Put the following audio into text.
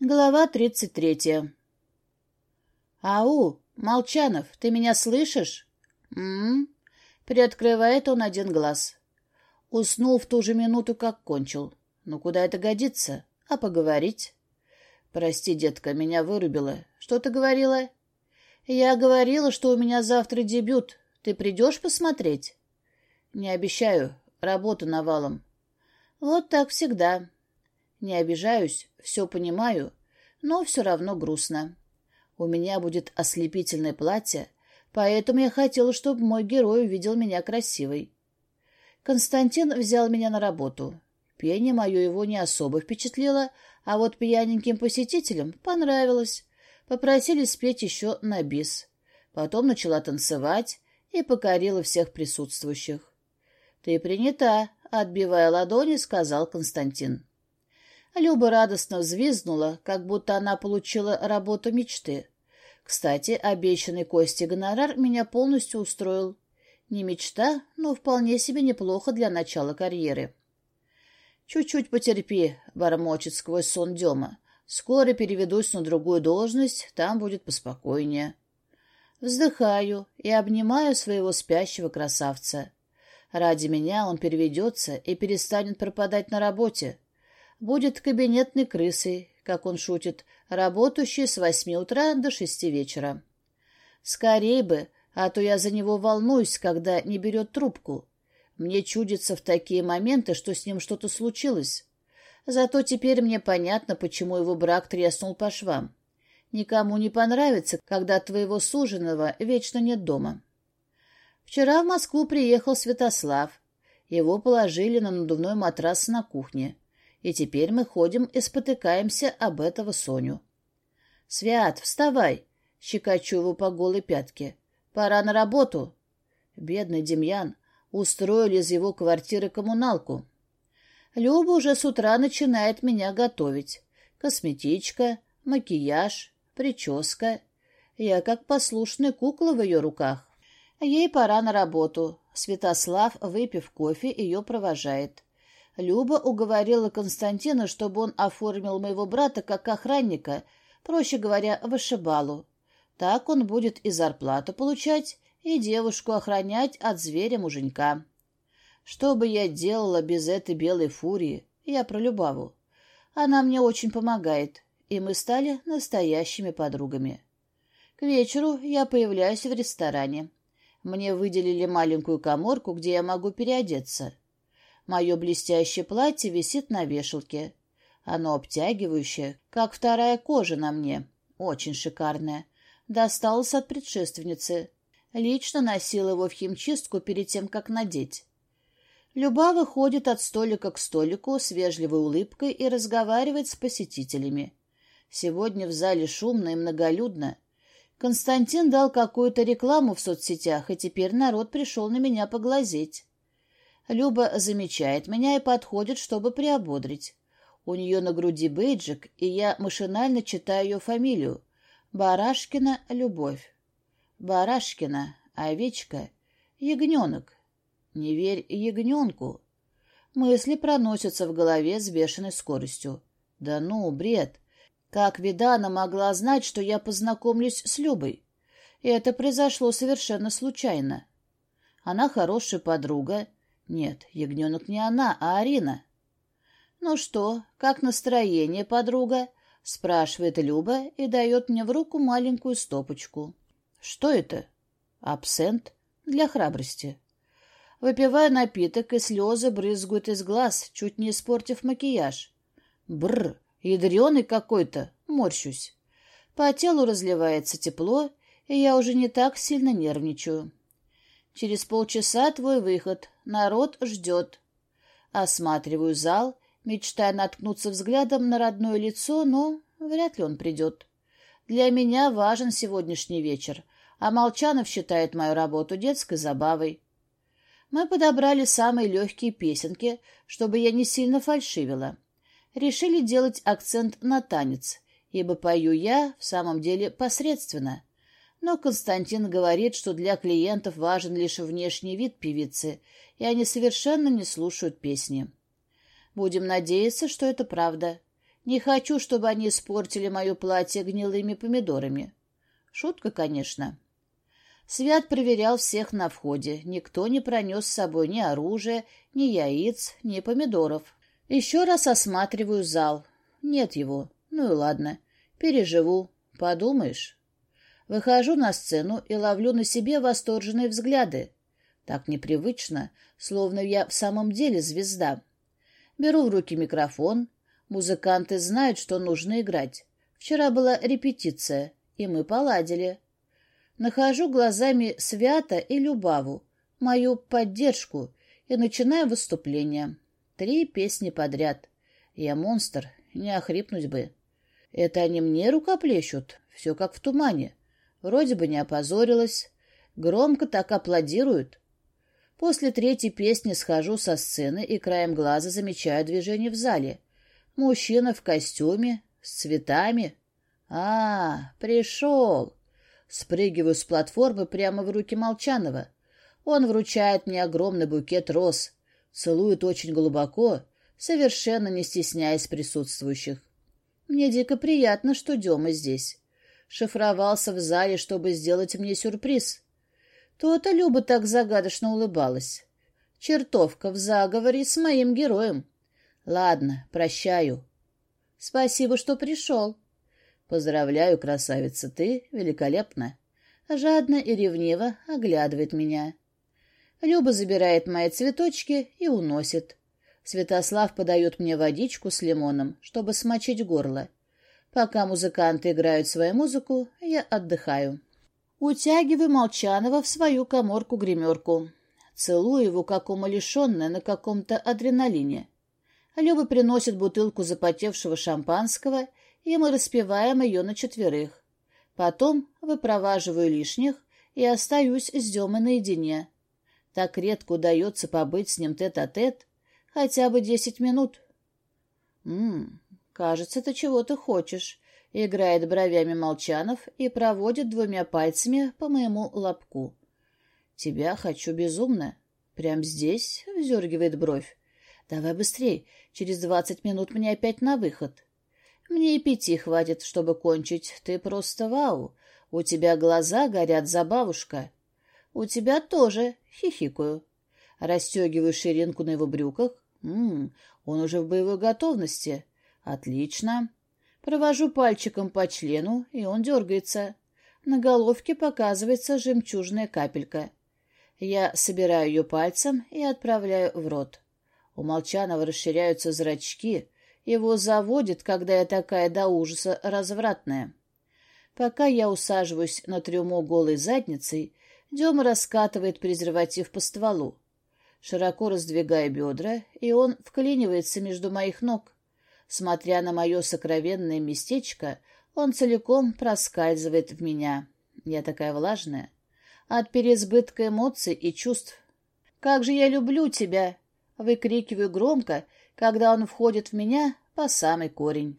Глава тридцать третья. «Ау, Молчанов, ты меня слышишь?» «М-м-м». Приоткрывает он один глаз. Уснул в ту же минуту, как кончил. Ну, куда это годится? А поговорить? «Прости, детка, меня вырубило. Что ты говорила?» «Я говорила, что у меня завтра дебют. Ты придешь посмотреть?» «Не обещаю. Работа навалом». «Вот так всегда. Не обижаюсь, все понимаю, но все равно грустно. У меня будет ослепительное платье, поэтому я хотела, чтобы мой герой увидел меня красивой. Константин взял меня на работу. Пение мое его не особо впечатлило, а вот пьяненьким посетителям понравилось. Попросили спеть еще на бис. Потом начала танцевать и покорила всех присутствующих. — Ты принята, — отбивая ладони, сказал Константин. Люба радостно взвизгнула, как будто она получила работу мечты. Кстати, обещанный Кости гонорар меня полностью устроил. Не мечта, но вполне себе неплохо для начала карьеры. «Чуть-чуть потерпи», — бормочет сквозь сон Дема. «Скоро переведусь на другую должность, там будет поспокойнее». Вздыхаю и обнимаю своего спящего красавца. Ради меня он переведется и перестанет пропадать на работе будет кабинетной крысой, как он шутит, работающей с восьми утра до шести вечера. Скорей бы, а то я за него волнуюсь, когда не берет трубку. Мне чудится в такие моменты, что с ним что-то случилось. Зато теперь мне понятно, почему его брак треснул по швам. Никому не понравится, когда твоего суженого вечно нет дома. Вчера в Москву приехал Святослав. Его положили на надувной матрас на кухне и теперь мы ходим и спотыкаемся об этого Соню. — Свят, вставай! — щекочу его по голой пятке. — Пора на работу. Бедный Демьян. Устроили из его квартиры коммуналку. Люба уже с утра начинает меня готовить. Косметичка, макияж, прическа. Я как послушная кукла в ее руках. Ей пора на работу. Святослав, выпив кофе, ее провожает. Люба уговорила Константина, чтобы он оформил моего брата как охранника, проще говоря, вышибалу. Так он будет и зарплату получать, и девушку охранять от зверя-муженька. Что бы я делала без этой белой фурии? Я про Любаву. Она мне очень помогает, и мы стали настоящими подругами. К вечеру я появляюсь в ресторане. Мне выделили маленькую коморку, где я могу переодеться. Мое блестящее платье висит на вешалке. Оно обтягивающее, как вторая кожа на мне. Очень шикарное. Досталось от предшественницы. Лично носил его в химчистку перед тем, как надеть. Люба выходит от столика к столику с вежливой улыбкой и разговаривает с посетителями. Сегодня в зале шумно и многолюдно. Константин дал какую-то рекламу в соцсетях, и теперь народ пришел на меня поглазеть. Люба замечает меня и подходит, чтобы приободрить. У нее на груди бейджик, и я машинально читаю ее фамилию. Барашкина Любовь. Барашкина, овечка, ягненок. Не верь ягненку. Мысли проносятся в голове с бешеной скоростью. Да ну, бред. Как Видана могла знать, что я познакомлюсь с Любой? Это произошло совершенно случайно. Она хорошая подруга, нет, ягненок не она, а Арина. «Ну что, как настроение, подруга?» — спрашивает Люба и дает мне в руку маленькую стопочку. «Что это?» «Абсент для храбрости». Выпивая напиток, и слезы брызгают из глаз, чуть не испортив макияж. Бр, ядреный какой-то, морщусь. По телу разливается тепло, и я уже не так сильно нервничаю. Через полчаса твой выход. Народ ждет. Осматриваю зал, мечтая наткнуться взглядом на родное лицо, но вряд ли он придет. Для меня важен сегодняшний вечер, а Молчанов считает мою работу детской забавой. Мы подобрали самые легкие песенки, чтобы я не сильно фальшивила. Решили делать акцент на танец, ибо пою я в самом деле посредственно. Но Константин говорит, что для клиентов важен лишь внешний вид певицы, и они совершенно не слушают песни. Будем надеяться, что это правда. Не хочу, чтобы они испортили мое платье гнилыми помидорами. Шутка, конечно. Свят проверял всех на входе. Никто не пронес с собой ни оружия, ни яиц, ни помидоров. Еще раз осматриваю зал. Нет его. Ну и ладно. Переживу. Подумаешь. Выхожу на сцену и ловлю на себе восторженные взгляды. Так непривычно, словно я в самом деле звезда. Беру в руки микрофон. Музыканты знают, что нужно играть. Вчера была репетиция, и мы поладили. Нахожу глазами Свята и Любаву, мою поддержку, и начинаю выступление. Три песни подряд. Я монстр, не охрипнуть бы. Это они мне рукоплещут, все как в тумане. Вроде бы не опозорилась. Громко так аплодируют. После третьей песни схожу со сцены и краем глаза замечаю движение в зале. Мужчина в костюме, с цветами. А, пришел. Спрыгиваю с платформы прямо в руки Молчанова. Он вручает мне огромный букет роз, целует очень глубоко, совершенно не стесняясь присутствующих. Мне дико приятно, что Дема здесь. Шифровался в зале, чтобы сделать мне сюрприз. То-то Люба так загадочно улыбалась. Чертовка в заговоре с моим героем. Ладно, прощаю. Спасибо, что пришел. Поздравляю, красавица, ты великолепна. Жадно и ревниво оглядывает меня. Люба забирает мои цветочки и уносит. Святослав подает мне водичку с лимоном, чтобы смочить горло. Пока музыканты играют свою музыку, я отдыхаю. Утягиваю Молчанова в свою коморку-гримерку. Целую его, как умалишенная, на каком-то адреналине. Люба приносит бутылку запотевшего шампанского, и мы распиваем ее на четверых. Потом выпроваживаю лишних и остаюсь с Демой наедине. Так редко удается побыть с ним тет-а-тет, -тет, хотя бы десять минут. «М-м, кажется, ты чего-то хочешь», Играет бровями Молчанов и проводит двумя пальцами по моему лобку. «Тебя хочу безумно. Прям здесь?» — вздергивает бровь. «Давай быстрей. Через двадцать минут мне опять на выход». «Мне и пяти хватит, чтобы кончить. Ты просто вау. У тебя глаза горят за бабушка». «У тебя тоже», — хихикаю. Растегиваю ширинку на его брюках. «Ммм, он уже в боевой готовности. Отлично». Провожу пальчиком по члену, и он дергается. На головке показывается жемчужная капелька. Я собираю ее пальцем и отправляю в рот. У Молчанова расширяются зрачки. Его заводит, когда я такая до ужаса развратная. Пока я усаживаюсь на трюмо голой задницей, Дема раскатывает презерватив по стволу. Широко раздвигая бедра, и он вклинивается между моих ног. Смотря на мое сокровенное местечко, он целиком проскальзывает в меня. Я такая влажная. От переизбытка эмоций и чувств. «Как же я люблю тебя!» Выкрикиваю громко, когда он входит в меня по самый корень.